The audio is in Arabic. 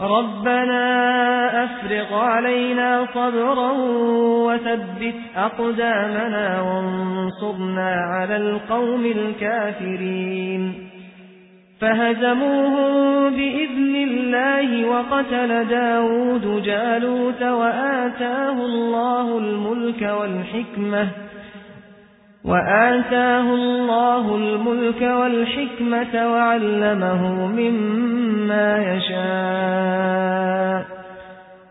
ربنا أفرغ علينا صبرا وثبت أقدامنا وانصرنا على القوم الكافرين. فهزموهم بإذن الله وقتل داود جالوت وآتاه الله الملك والحكمة وآتاه الله الملك والحكمة وعلمه مما يشاء.